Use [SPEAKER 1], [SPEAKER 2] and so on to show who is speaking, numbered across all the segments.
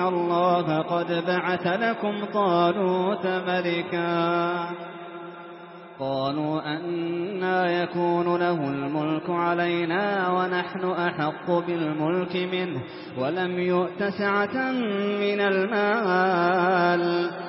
[SPEAKER 1] الله قد بعث لكم طالوت ملكا قالوا أنا يكون له الملك علينا ونحن أحق بالملك منه ولم يؤت سعة من المال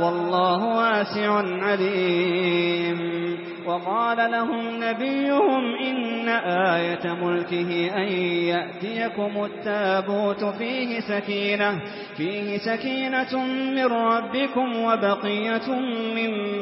[SPEAKER 1] والله واسع عليم. وقال لهم نبيهم إن آية ملكه أن يأتيكم التابوت فيه سكينة فيه سكينة من ربكم وبقية مما